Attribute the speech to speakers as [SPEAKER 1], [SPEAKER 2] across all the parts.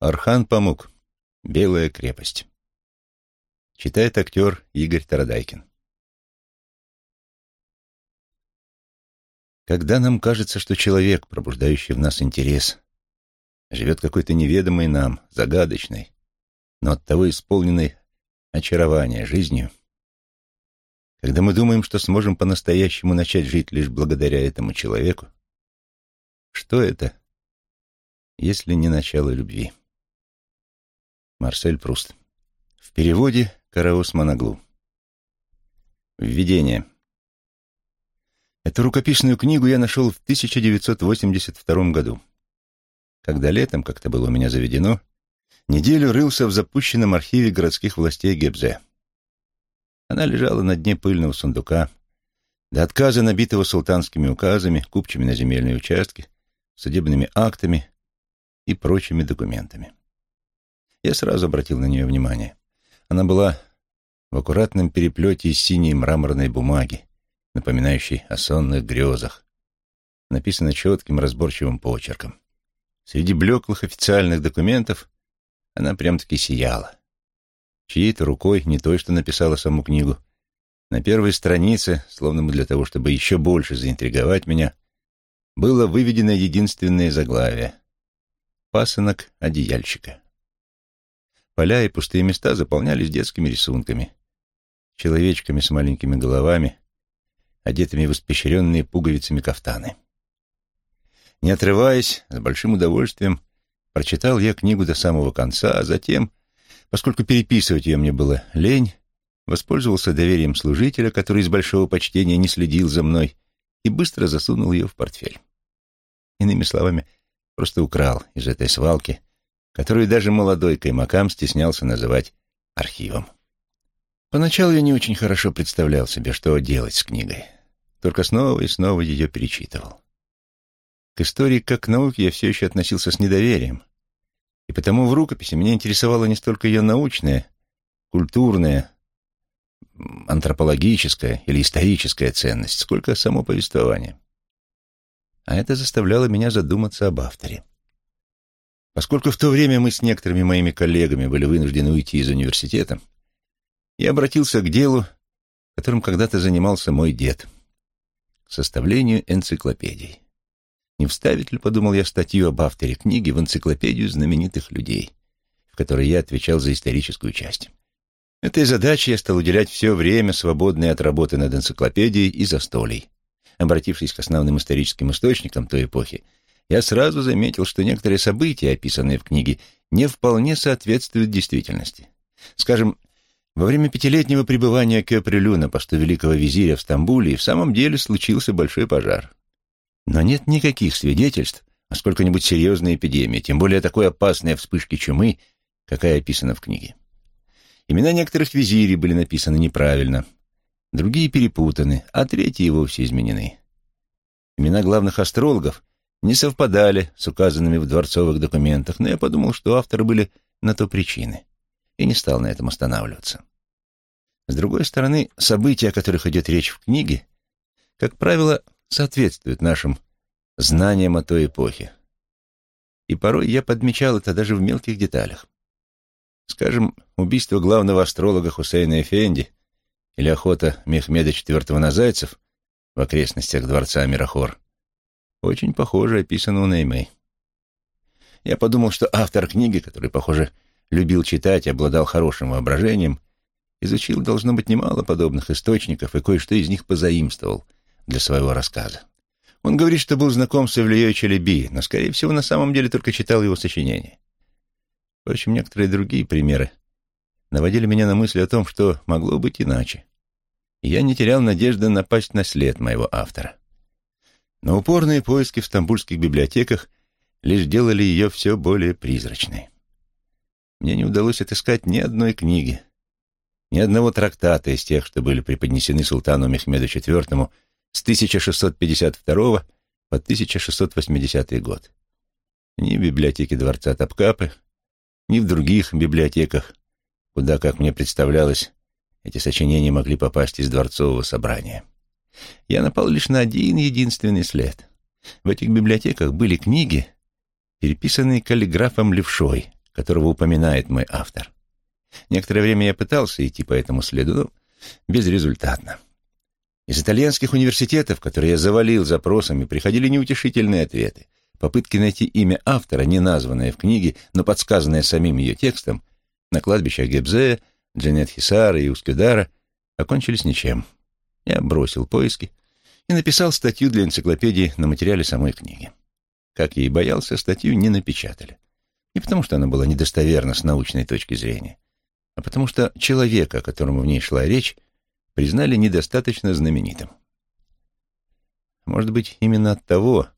[SPEAKER 1] Архан Памук. Белая крепость. Читает актер Игорь Тарадайкин. Когда нам кажется, что человек, пробуждающий в нас интерес, живет какой-то неведомой нам, загадочной, но оттого исполненной очарования жизнью, когда мы думаем, что сможем по-настоящему начать жить лишь благодаря этому человеку, что это, если не начало любви? Марсель Пруст. В переводе Караус Моноглу. Введение. Эту рукописную книгу я нашел в 1982 году, когда летом, как-то было у меня заведено, неделю рылся в запущенном архиве городских властей Гебзе. Она лежала на дне пыльного сундука, до отказа набитого султанскими указами, купчими на земельные участки, судебными актами и прочими документами. Я сразу обратил на нее внимание. Она была в аккуратном переплете из синей мраморной бумаги, напоминающей о сонных грезах. Написано четким разборчивым почерком. Среди блеклых официальных документов она прям-таки сияла. Чьей-то рукой, не той, что написала саму книгу, на первой странице, словно бы для того, чтобы еще больше заинтриговать меня, было выведено единственное заглавие — «Пасынок одеяльщика». Поля и пустые места заполнялись детскими рисунками, человечками с маленькими головами, одетыми в испещренные пуговицами кафтаны. Не отрываясь, с большим удовольствием прочитал я книгу до самого конца, а затем, поскольку переписывать ее мне было лень, воспользовался доверием служителя, который из большого почтения не следил за мной, и быстро засунул ее в портфель. Иными словами, просто украл из этой свалки которую даже молодой каймакам стеснялся называть архивом. Поначалу я не очень хорошо представлял себе, что делать с книгой. Только снова и снова ее перечитывал. К истории как к науке я все еще относился с недоверием, и потому в рукописи меня интересовала не столько ее научная, культурная, антропологическая или историческая ценность, сколько само повествование. А это заставляло меня задуматься об авторе. Поскольку в то время мы с некоторыми моими коллегами были вынуждены уйти из университета, я обратился к делу, которым когда-то занимался мой дед, составлению энциклопедий. Не вставить ли, подумал я, статью об авторе книги в энциклопедию знаменитых людей, в которой я отвечал за историческую часть. Этой задаче я стал уделять все время, свободное от работы над энциклопедией и застолий. Обратившись к основным историческим источникам той эпохи, я сразу заметил, что некоторые события, описанные в книге, не вполне соответствуют действительности. Скажем, во время пятилетнего пребывания Кёприлю на посту великого визиря в Стамбуле в самом деле случился большой пожар. Но нет никаких свидетельств о сколько-нибудь серьезной эпидемии, тем более такой опасной вспышки чумы, какая описана в книге. Имена некоторых визирей были написаны неправильно, другие перепутаны, а третьи вовсе изменены. Имена главных астрологов не совпадали с указанными в дворцовых документах, но я подумал, что авторы были на то причины, и не стал на этом останавливаться. С другой стороны, события, о которых идет речь в книге, как правило, соответствуют нашим знаниям о той эпохе. И порой я подмечал это даже в мелких деталях. Скажем, убийство главного астролога Хусейна Эфенди или охота Мехмеда IV на зайцев в окрестностях дворца Мирохор очень похоже описано у Неймей. Я подумал, что автор книги, который, похоже, любил читать и обладал хорошим воображением, изучил, должно быть, немало подобных источников и кое-что из них позаимствовал для своего рассказа. Он говорит, что был знаком с Эвлией Челеби, но, скорее всего, на самом деле только читал его сочинения. Впрочем, некоторые другие примеры наводили меня на мысль о том, что могло быть иначе. И я не терял надежды напасть на след моего автора. Но упорные поиски в стамбульских библиотеках лишь делали ее все более призрачной. Мне не удалось отыскать ни одной книги, ни одного трактата из тех, что были преподнесены султану Мехмеду IV с 1652 по 1680 год. Ни в библиотеке дворца Топкапы, ни в других библиотеках, куда, как мне представлялось, эти сочинения могли попасть из дворцового собрания я напал лишь на один единственный след. В этих библиотеках были книги, переписанные каллиграфом левшой, которого упоминает мой автор. Некоторое время я пытался идти по этому следу, но безрезультатно. Из итальянских университетов, которые я завалил запросами, приходили неутешительные ответы. Попытки найти имя автора, не названное в книге, но подсказанное самим ее текстом, на кладбищах Гебзея, Джанет Хисара и Ускюдара, окончились ничем. Я бросил поиски и написал статью для энциклопедии на материале самой книги. Как я и боялся, статью не напечатали. Не потому, что она была недостоверна с научной точки зрения, а потому что человека, о котором в ней шла речь, признали недостаточно знаменитым. Может быть, именно от того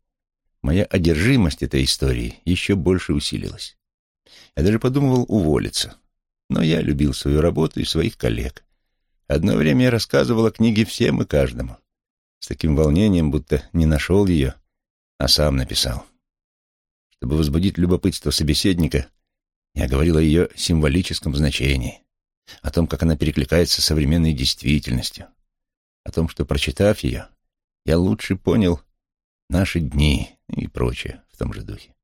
[SPEAKER 1] моя одержимость этой историей еще больше усилилась. Я даже подумывал уволиться. Но я любил свою работу и своих коллег. Одно время я рассказывал о книге всем и каждому. С таким волнением, будто не нашел ее, а сам написал. Чтобы возбудить любопытство собеседника, я говорил о ее символическом значении, о том, как она перекликается с современной действительностью, о том, что, прочитав ее, я лучше понял наши дни и прочее в том же духе.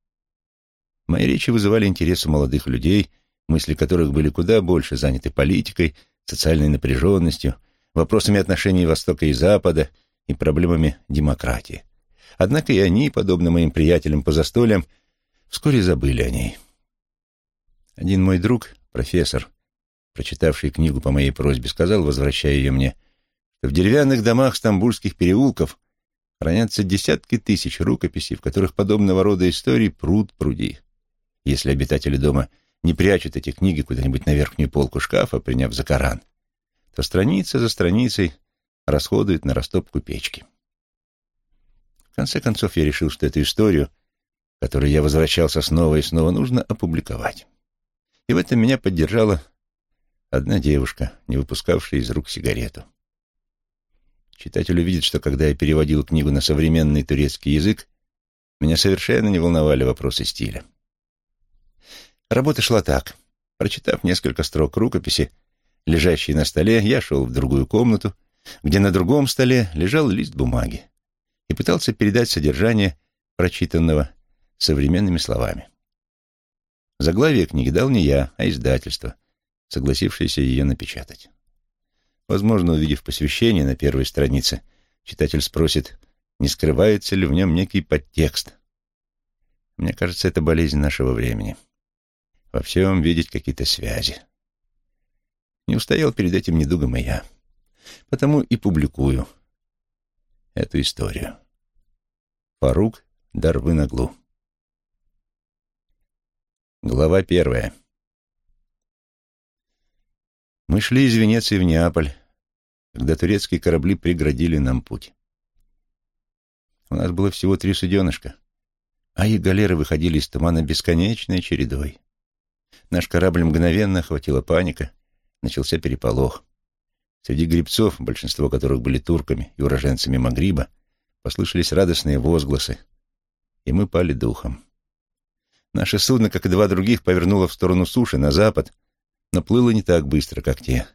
[SPEAKER 1] Мои речи вызывали интерес у молодых людей, мысли которых были куда больше заняты политикой, социальной напряженностью, вопросами отношений Востока и Запада и проблемами демократии. Однако и они, подобно моим приятелям по застольям, вскоре забыли о ней. Один мой друг, профессор, прочитавший книгу по моей просьбе, сказал, возвращая ее мне, что в деревянных домах стамбульских переулков хранятся десятки тысяч рукописей, в которых подобного рода истории пруд пруди. Если обитатели дома не прячут эти книги куда-нибудь на верхнюю полку шкафа, приняв за Коран, то страница за страницей расходуют на растопку печки. В конце концов, я решил, что эту историю, которой я возвращался снова и снова, нужно опубликовать. И в этом меня поддержала одна девушка, не выпускавшая из рук сигарету. Читатель увидит, что когда я переводил книгу на современный турецкий язык, меня совершенно не волновали вопросы стиля. Работа шла так. Прочитав несколько строк рукописи, лежащей на столе, я шел в другую комнату, где на другом столе лежал лист бумаги и пытался передать содержание прочитанного современными словами. Заглавие книги дал не я, а издательство, согласившееся ее напечатать. Возможно, увидев посвящение на первой странице, читатель спросит, не скрывается ли в нем некий подтекст. Мне кажется, это болезнь нашего времени. Во всем видеть какие-то связи. Не устоял перед этим недугом и я. Потому и публикую эту историю. Фарук Дарвынаглу. Глава первая. Мы шли из Венеции в Неаполь, когда турецкие корабли преградили нам путь. У нас было всего три суденышка, а их галеры выходили из тумана бесконечной чередой. Наш корабль мгновенно охватила паника, начался переполох. Среди гребцов, большинство которых были турками и уроженцами Магриба, послышались радостные возгласы, и мы пали духом. Наше судно, как и два других, повернуло в сторону суши, на запад, но плыло не так быстро, как те.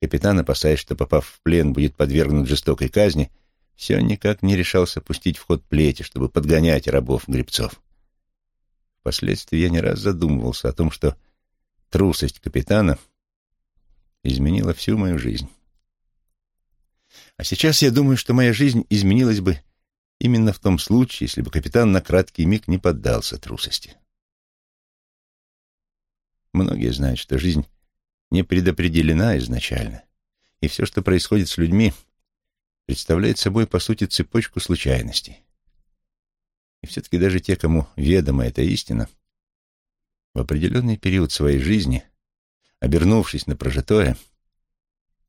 [SPEAKER 1] Капитан, опасаясь, что, попав в плен, будет подвергнут жестокой казни, все никак не решался пустить в ход плети, чтобы подгонять рабов-гребцов. Впоследствии я не раз задумывался о том, что трусость капитана изменила всю мою жизнь. А сейчас я думаю, что моя жизнь изменилась бы именно в том случае, если бы капитан на краткий миг не поддался трусости. Многие знают, что жизнь не предопределена изначально, и все, что происходит с людьми, представляет собой, по сути, цепочку случайностей. И все-таки даже те, кому ведома эта истина, в определенный период своей жизни, обернувшись на прожитое,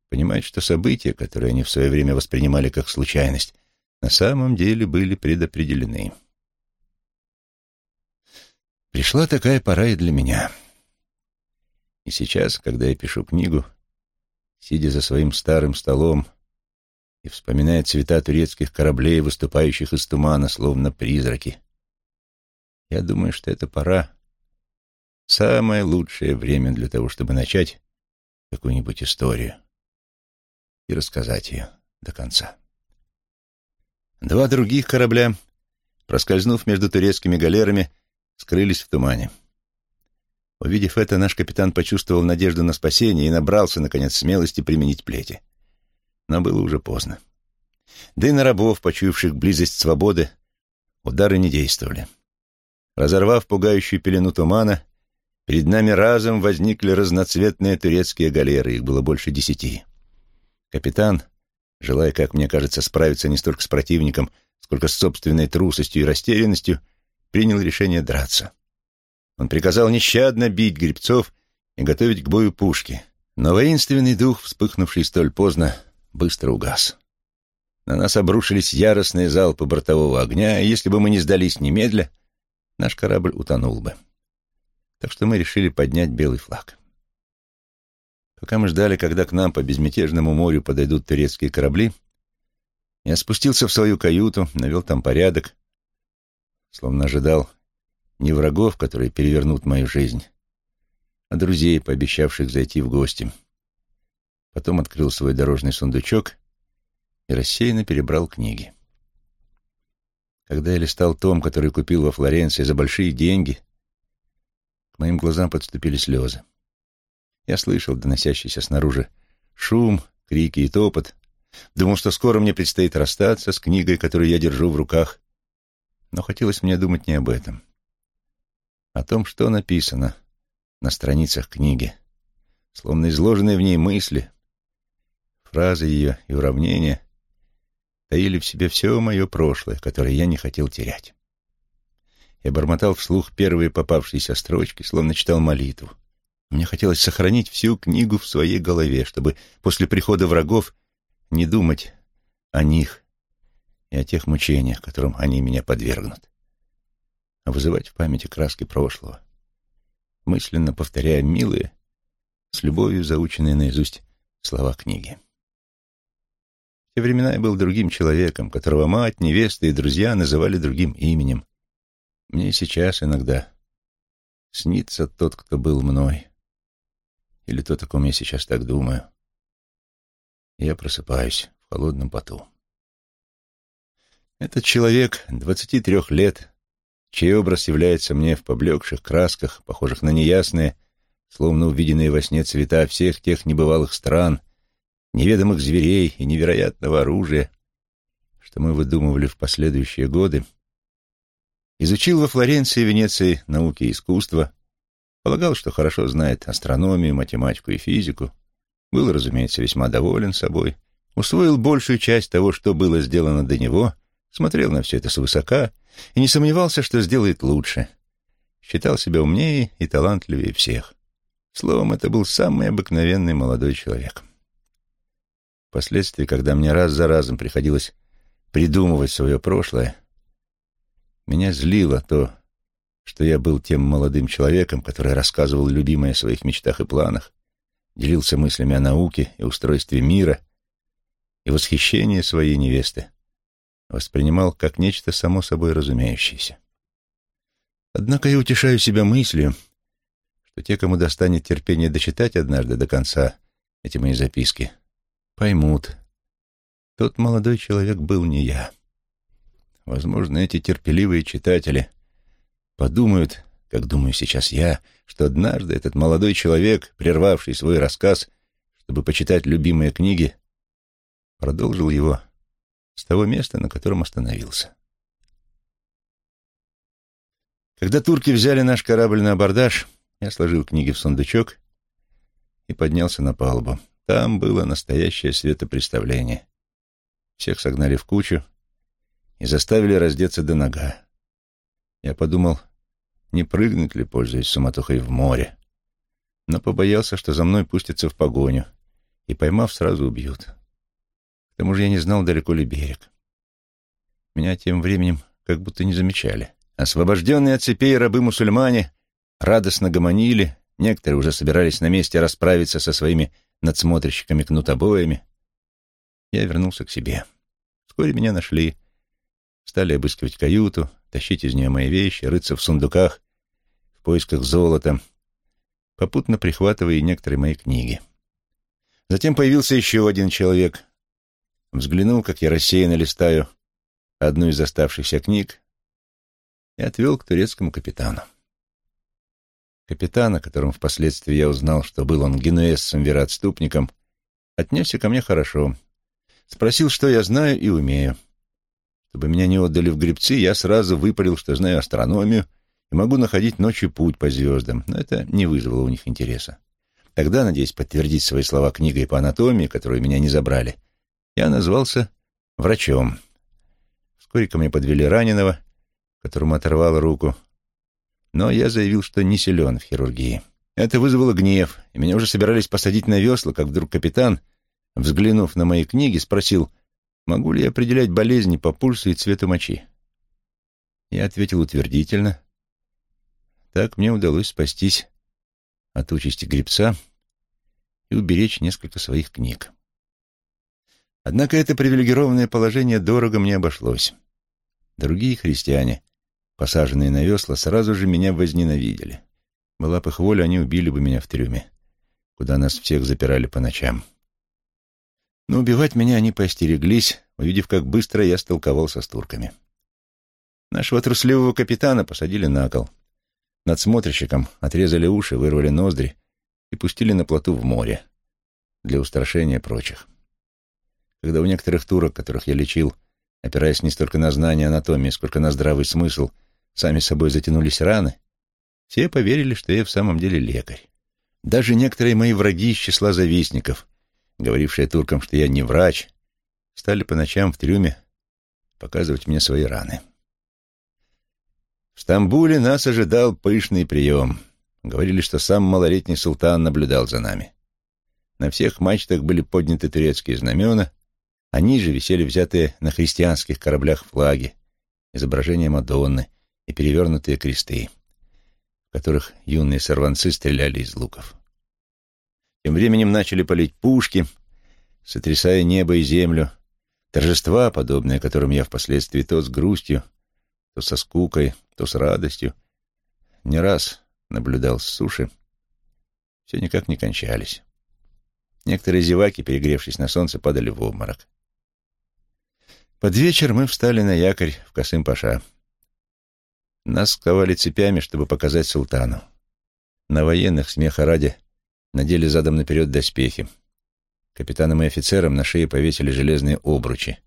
[SPEAKER 1] понимают, что события, которые они в свое время воспринимали как случайность, на самом деле были предопределены. Пришла такая пора и для меня — и сейчас, когда я пишу книгу, сидя за своим старым столом и вспоминая цвета турецких кораблей, выступающих из тумана, словно призраки, я думаю, что эта пора — самое лучшее время для того, чтобы начать какую-нибудь историю и рассказать ее до конца. Два других корабля, проскользнув между турецкими галерами, скрылись в тумане. Увидев это, наш капитан почувствовал надежду на спасение и набрался, наконец, смелости применить плети. Но было уже поздно. Да рабов, почуявших близость свободы, удары не действовали. Разорвав пугающую пелену тумана, перед нами разом возникли разноцветные турецкие галеры, их было больше десяти. Капитан, желая, как мне кажется, справиться не столько с противником, сколько с собственной трусостью и растерянностью, принял решение драться. Он приказал нещадно бить гребцов и готовить к бою пушки, но воинственный дух, вспыхнувший столь поздно, быстро угас. На нас обрушились яростные залпы бортового огня, и если бы мы не сдались немедля, наш корабль утонул бы. Так что мы решили поднять белый флаг. Пока мы ждали, когда к нам по безмятежному морю подойдут турецкие корабли, я спустился в свою каюту, навел там порядок, словно ожидал не врагов, которые перевернут мою жизнь, а друзей, пообещавших зайти в гости. Потом открыл свой дорожный сундучок и рассеянно перебрал книги. Когда я листал том, который купил во Флоренции за большие деньги, к моим глазам подступили слезы. Я слышал доносящийся снаружи шум, крики и топот. Думал, что скоро мне предстоит расстаться с книгой, которую я держу в руках. Но хотелось мне думать не об этом. О том, что написано на страницах книги. Словно изложенные в ней мысли, фразы ее и уравнения таили в себе все мое прошлое, которое я не хотел терять. Я бормотал вслух первые попавшиеся строчки, словно читал молитву. Мне хотелось сохранить всю книгу в своей голове, чтобы после прихода врагов не думать о них и о тех мучениях, которым они меня подвергнут, а вызывать в памяти краски прошлого, мысленно повторяя милые, с любовью заученные наизусть слова книги. Те времена я был другим человеком, которого мать, невеста и друзья называли другим именем. Мне сейчас иногда снится тот, кто был мной, или то, о ком я сейчас так думаю. Я просыпаюсь в холодном поту. Этот человек, двадцати трех лет, чей образ является мне в поблекших красках, похожих на неясные, словно увиденные во сне цвета всех тех небывалых стран, неведомых зверей и невероятного оружия, что мы выдумывали в последующие годы, изучил во Флоренции и Венеции науки и искусства, Полагал, что хорошо знает астрономию, математику и физику. Был, разумеется, весьма доволен собой. Усвоил большую часть того, что было сделано до него, смотрел на все это свысока и не сомневался, что сделает лучше. Считал себя умнее и талантливее всех. Словом, это был самый обыкновенный молодой человек. Впоследствии, когда мне раз за разом приходилось придумывать свое прошлое, меня злило то, что я был тем молодым человеком, который рассказывал любимое о своих мечтах и планах, делился мыслями о науке и устройстве мира, и восхищение своей невесты воспринимал как нечто само собой разумеющееся. Однако я утешаю себя мыслью, что те, кому достанет терпение дочитать однажды до конца эти мои записки, поймут, тот молодой человек был не я. Возможно, эти терпеливые читатели подумают, как думаю сейчас я, что однажды этот молодой человек, прервавший свой рассказ, чтобы почитать любимые книги, продолжил его с того места, на котором остановился. Когда турки взяли наш корабль на абордаж, я сложил книги в сундучок и поднялся на палубу. Там было настоящее светопреставление. Всех согнали в кучу и заставили раздеться до нога. Я подумал, не прыгнуть ли, пользуясь суматохой, в море, но побоялся, что за мной пустятся в погоню, и, поймав, сразу убьют. К тому же я не знал, далеко ли берег. Меня тем временем как будто не замечали. Освобожденные от цепей рабы-мусульмане радостно гомонили, некоторые уже собирались на месте расправиться со своими надсмотрщиками-кнутобоями. Я вернулся к себе. Вскоре меня нашли, стали обыскивать каюту, тащить из нее мои вещи, рыться в сундуках в поисках золота, попутно прихватывая и некоторые мои книги. Затем появился еще один человек. Взглянул, как я рассеянно листаю одну из оставшихся книг и отвел к турецкому капитану. Капитан, о котором впоследствии я узнал, что был он генуэзцем-вероотступником, отнесся ко мне хорошо. Спросил, что я знаю и умею. Чтобы меня не отдали в гребцы, я сразу выпалил, что знаю астрономию и могу находить ночью путь по звездам, но это не вызвало у них интереса. Тогда, надеясь подтвердить свои слова книгой по анатомии, которую меня не забрали, я назвался врачом. Вскоре ко мне подвели раненого, которому оторвало руку, но я заявил, что не силен в хирургии. Это вызвало гнев, и меня уже собирались посадить на весла, как вдруг капитан, взглянув на мои книги, спросил, могу ли я определять болезни по пульсу и цвету мочи. Я ответил утвердительно. Так мне удалось спастись от участи гребца и уберечь несколько своих книг. Однако это привилегированное положение дорого мне обошлось. Другие христиане, посаженные на весла, сразу же меня возненавидели. Была бы их воля, они убили бы меня в трюме, куда нас всех запирали по ночам. Но убивать меня они поостереглись, увидев, как быстро я столковался с турками. Нашего трусливого капитана посадили на кол. Надсмотрщикам отрезали уши, вырвали ноздри и пустили на плоту в море для устрашения прочих. Когда у некоторых турок, которых я лечил, опираясь не столько на знание анатомии, сколько на здравый смысл, сами собой затянулись раны, все поверили, что я в самом деле лекарь. Даже некоторые мои враги из числа завистников, говорившие туркам, что я не врач, стали по ночам в трюме показывать мне свои раны. В Стамбуле нас ожидал пышный прием. Говорили, что сам малолетний султан наблюдал за нами. На всех мачтах были подняты турецкие знамена, а ниже висели взятые на христианских кораблях флаги, изображения Мадонны и перевернутые кресты которых юные сорванцы стреляли из луков. Тем временем начали палить пушки, сотрясая небо и землю, торжества, подобные которым я впоследствии то с грустью, то со скукой, то с радостью, не раз наблюдал с суши, все никак не кончались. Некоторые зеваки, перегревшись на солнце, падали в обморок. Под вечер мы встали на якорь в Касым-Паша. Нас сковали цепями, чтобы показать султану. На военных, смеха ради, надели задом наперед доспехи. Капитанам и офицерам на шее повесили железные обручи.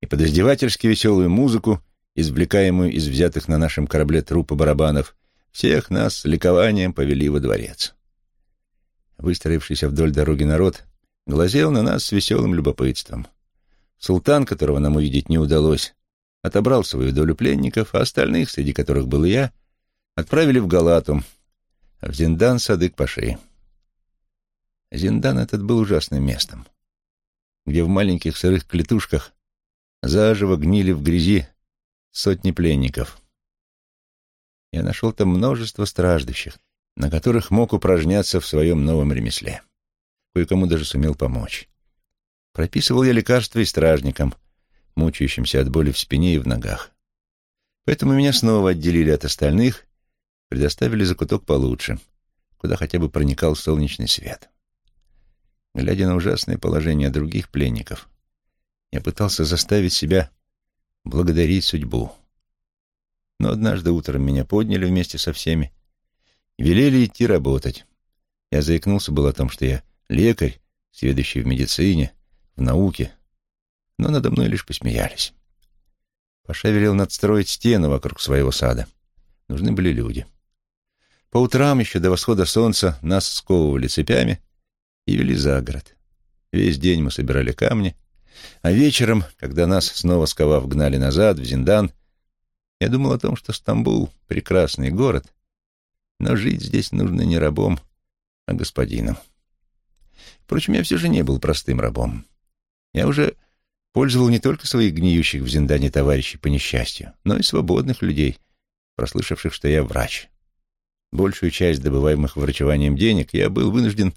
[SPEAKER 1] И под издевательски веселую музыку, извлекаемую из взятых на нашем корабле трупы барабанов, всех нас с ликованием повели во дворец. Выстроившийся вдоль дороги народ глазел на нас с веселым любопытством. Султан, которого нам увидеть не удалось, отобрал свою долю пленников, а остальных, среди которых был и я, отправили в Галату, а в Зиндан Садык-Паши. Зиндан этот был ужасным местом, где в маленьких сырых клетушках заживо гнили в грязи сотни пленников. Я нашел там множество страждущих, на которых мог упражняться в своем новом ремесле. Кое-кому даже сумел помочь. Прописывал я лекарства и стражникам, мучающимся от боли в спине и в ногах. Поэтому меня снова отделили от остальных, предоставили закуток получше, куда хотя бы проникал солнечный свет. Глядя на ужасное положение других пленников, я пытался заставить себя благодарить судьбу. Но однажды утром меня подняли вместе со всеми и велели идти работать. Я заикнулся был о том, что я лекарь, сведущий в медицине, в науке, но надо мной лишь посмеялись. Паша велел надстроить стену вокруг своего сада. Нужны были люди. По утрам, еще до восхода солнца, нас сковывали цепями и вели за город. Весь день мы собирали камни, а вечером, когда нас, снова сковав, гнали назад, в Зиндан, я думал о том, что Стамбул — прекрасный город, но жить здесь нужно не рабом, а господином. Впрочем, я все же не был простым рабом. Я уже пользовал не только своих гниющих в Зиндане товарищей по несчастью, но и свободных людей, прослышавших, что я врач. Большую часть добываемых врачеванием денег я был вынужден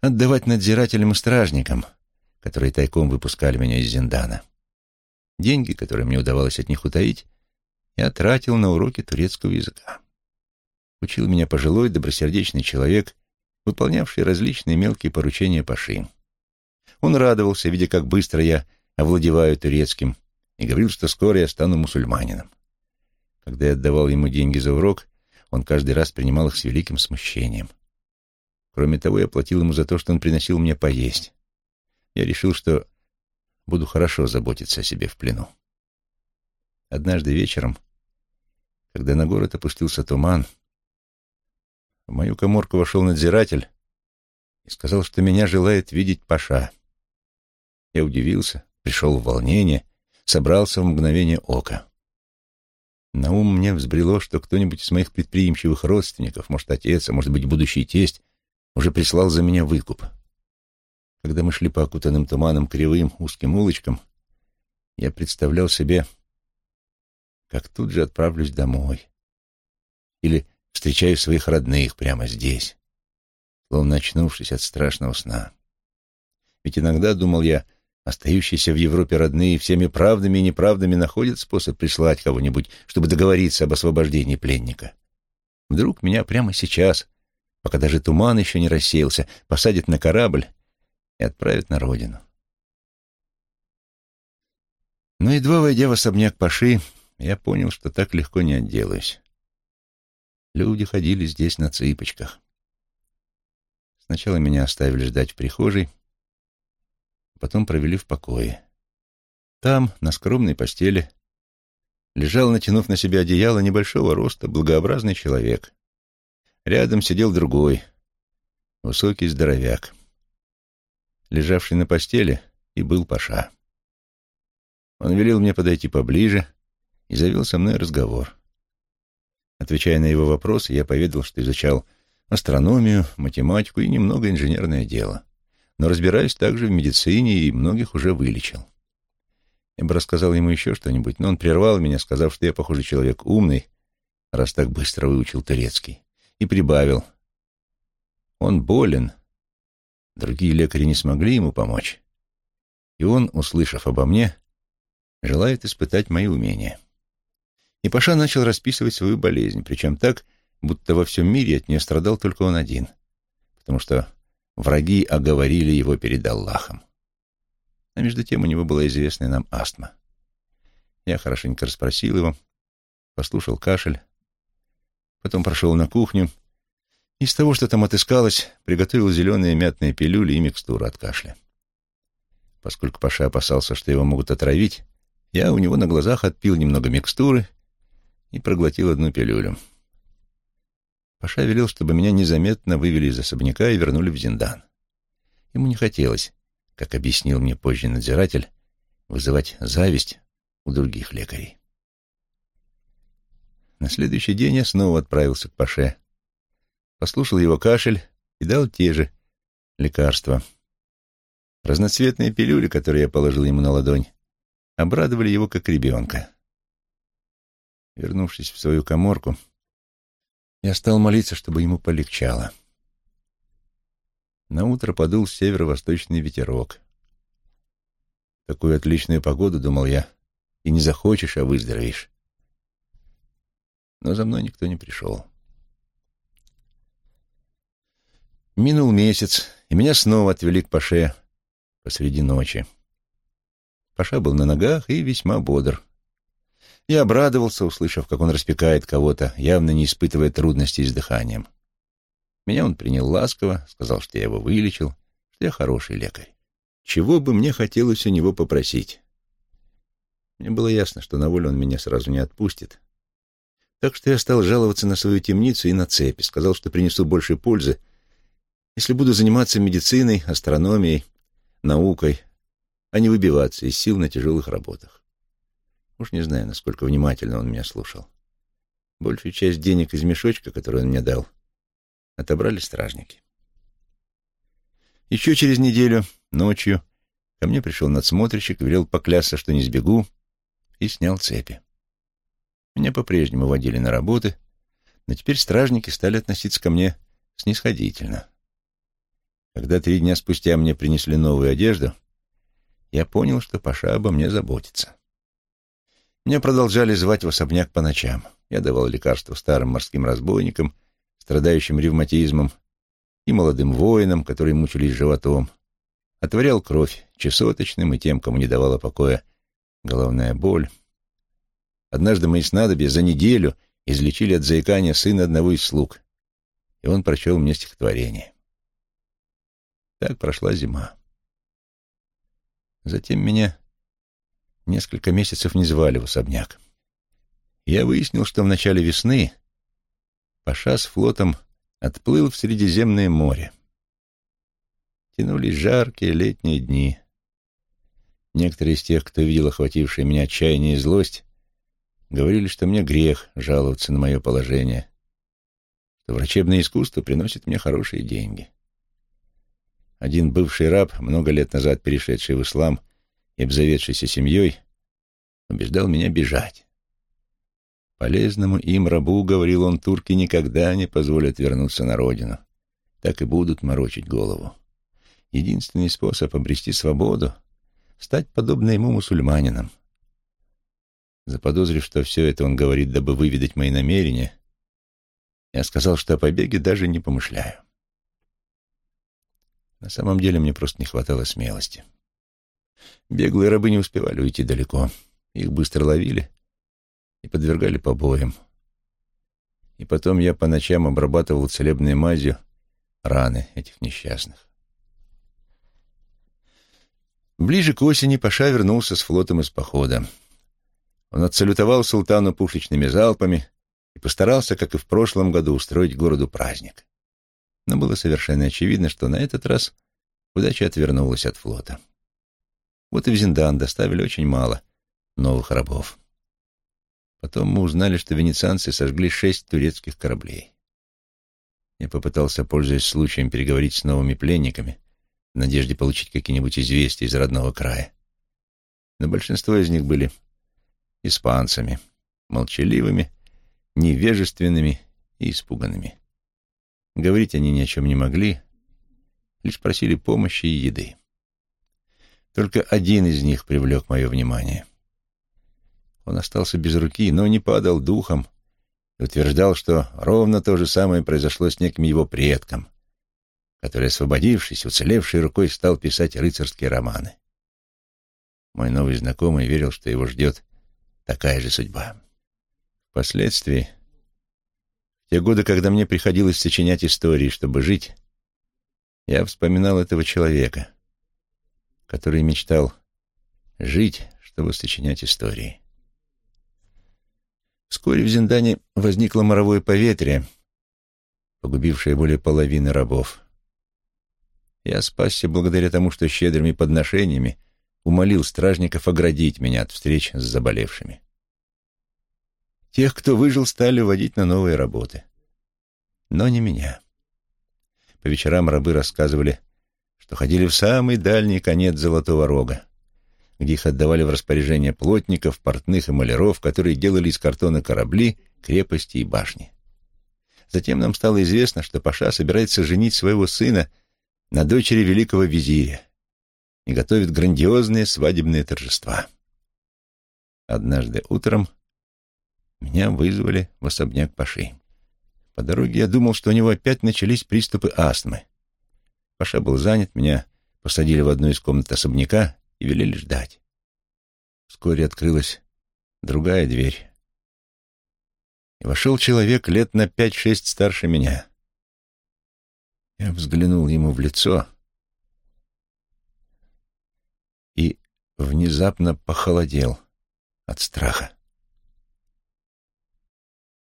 [SPEAKER 1] отдавать надзирателям и стражникам, которые тайком выпускали меня из Зиндана. Деньги, которые мне удавалось от них утаить, я тратил на уроки турецкого языка. Учил меня пожилой, добросердечный человек, выполнявший различные мелкие поручения Паши. Он радовался, видя, как быстро я овладеваю турецким, и говорил, что скоро я стану мусульманином. Когда я отдавал ему деньги за урок, он каждый раз принимал их с великим смущением. Кроме того, я платил ему за то, что он приносил мне поесть. Я решил, что буду хорошо заботиться о себе в плену. Однажды вечером, когда на город опустился туман, в мою коморку вошел надзиратель и сказал, что меня желает видеть Паша. Я удивился, пришел в волнение, собрался в мгновение ока. На ум мне взбрело, что кто-нибудь из моих предприимчивых родственников, может, отец, а может быть, будущий тесть, уже прислал за меня выкуп. Когда мы шли по окутанным туманом кривым узким улочкам, я представлял себе, как тут же отправлюсь домой. Или встречаю своих родных прямо здесь, словно очнувшись от страшного сна. Ведь иногда, думал я, остающиеся в Европе родные всеми правдами и неправдами находят способ прислать кого-нибудь, чтобы договориться об освобождении пленника. Вдруг меня прямо сейчас, пока даже туман еще не рассеялся, посадят на корабль и отправят на родину. Но едва войдя в особняк Паши, я понял, что так легко не отделаюсь. Люди ходили здесь на цыпочках. Сначала меня оставили ждать в прихожей, потом провели в покое. Там, на скромной постели, лежал, натянув на себя одеяло небольшого роста, благообразный человек. Рядом сидел другой, высокий здоровяк. Лежавший на постели и был Паша. Он велел мне подойти поближе и завел со мной разговор. Отвечая на его вопросы, я поведал, что изучал астрономию, математику и немного инженерное дело но разбираюсь также в медицине и многих уже вылечил. Я бы рассказал ему еще что-нибудь, но он прервал меня, сказав, что я, похоже, человек умный, раз так быстро выучил турецкий, и прибавил. Он болен. Другие лекари не смогли ему помочь. И он, услышав обо мне, желает испытать мои умения. И Паша начал расписывать свою болезнь, причем так, будто во всем мире от нее страдал только он один, потому что Враги оговорили его перед Аллахом. А между тем у него была известная нам астма. Я хорошенько расспросил его, послушал кашель, потом прошел на кухню, из того, что там отыскалось, приготовил зеленые мятные пилюли и микстуру от кашля. Поскольку Паша опасался, что его могут отравить, я у него на глазах отпил немного микстуры и проглотил одну пилюлю. Паша велел, чтобы меня незаметно вывели из особняка и вернули в Зиндан. Ему не хотелось, как объяснил мне позже надзиратель, вызывать зависть у других лекарей. На следующий день я снова отправился к Паше, послушал его кашель и дал те же лекарства. Разноцветные пилюли, которые я положил ему на ладонь, обрадовали его как ребенка. Вернувшись в свою коморку, я стал молиться, чтобы ему полегчало. На утро подул северо-восточный ветерок. Такую отличную погоду, думал я, и не захочешь, а выздоровеешь. Но за мной никто не пришел. Минул месяц, и меня снова отвели к Паше посреди ночи. Паша был на ногах и весьма бодр. Я обрадовался, услышав, как он распекает кого-то, явно не испытывая трудностей с дыханием. Меня он принял ласково, сказал, что я его вылечил, что я хороший лекарь. Чего бы мне хотелось у него попросить? Мне было ясно, что на волю он меня сразу не отпустит. Так что я стал жаловаться на свою темницу и на цепи, сказал, что принесу больше пользы, если буду заниматься медициной, астрономией, наукой, а не выбиваться из сил на тяжелых работах. Уж не знаю, насколько внимательно он меня слушал. Большую часть денег из мешочка, который он мне дал, отобрали стражники. Еще через неделю, ночью, ко мне пришел надсмотрщик, велел поклясться, что не сбегу, и снял цепи. Меня по-прежнему водили на работы, но теперь стражники стали относиться ко мне снисходительно. Когда три дня спустя мне принесли новую одежду, я понял, что Паша обо мне заботится. Меня продолжали звать в особняк по ночам. Я давал лекарства старым морским разбойникам, страдающим ревматизмом, и молодым воинам, которые мучились животом. Отворял кровь чесоточным и тем, кому не давала покоя головная боль. Однажды мои снадобья за неделю излечили от заикания сына одного из слуг, и он прочел мне стихотворение. Так прошла зима. Затем меня несколько месяцев не звали в особняк. Я выяснил, что в начале весны Паша с флотом отплыл в Средиземное море. Тянулись жаркие летние дни. Некоторые из тех, кто видел охватившее меня отчаяние и злость, говорили, что мне грех жаловаться на мое положение, что врачебное искусство приносит мне хорошие деньги. Один бывший раб, много лет назад перешедший в ислам и обзаведшийся семьей, убеждал меня бежать. Полезному им рабу, говорил он, турки никогда не позволят вернуться на родину. Так и будут морочить голову. Единственный способ обрести свободу — стать подобно ему мусульманинам. Заподозрив, что все это он говорит, дабы выведать мои намерения, я сказал, что о побеге даже не помышляю. На самом деле мне просто не хватало смелости. Беглые рабы не успевали уйти далеко. Их быстро ловили и подвергали побоям. И потом я по ночам обрабатывал целебной мазью раны этих несчастных. Ближе к осени Паша вернулся с флотом из похода. Он отсалютовал султану пушечными залпами и постарался, как и в прошлом году, устроить городу праздник. Но было совершенно очевидно, что на этот раз удача отвернулась от флота. Вот и в Зиндан доставили очень мало новых рабов. Потом мы узнали, что венецианцы сожгли шесть турецких кораблей. Я попытался, пользуясь случаем, переговорить с новыми пленниками, в надежде получить какие-нибудь известия из родного края. Но большинство из них были испанцами, молчаливыми, невежественными и испуганными. Говорить они ни о чем не могли, лишь просили помощи и еды. Только один из них привлек мое внимание — он остался без руки, но не падал духом и утверждал, что ровно то же самое произошло с неким его предком, который, освободившись, уцелевшей рукой, стал писать рыцарские романы. Мой новый знакомый верил, что его ждет такая же судьба. Впоследствии, в те годы, когда мне приходилось сочинять истории, чтобы жить, я вспоминал этого человека, который мечтал жить, чтобы сочинять истории. Вскоре в Зиндане возникло моровое поветрие, погубившее более половины рабов. Я спасся благодаря тому, что щедрыми подношениями умолил стражников оградить меня от встреч с заболевшими. Тех, кто выжил, стали водить на новые работы. Но не меня. По вечерам рабы рассказывали, что ходили в самый дальний конец Золотого Рога, где их отдавали в распоряжение плотников, портных и маляров, которые делали из картона корабли, крепости и башни. Затем нам стало известно, что Паша собирается женить своего сына на дочери великого визиря и готовит грандиозные свадебные торжества. Однажды утром меня вызвали в особняк Паши. По дороге я думал, что у него опять начались приступы астмы. Паша был занят, меня посадили в одну из комнат особняка, и велели ждать. Вскоре открылась другая дверь. И вошел человек лет на пять-шесть старше меня. Я взглянул ему в лицо и внезапно похолодел от страха.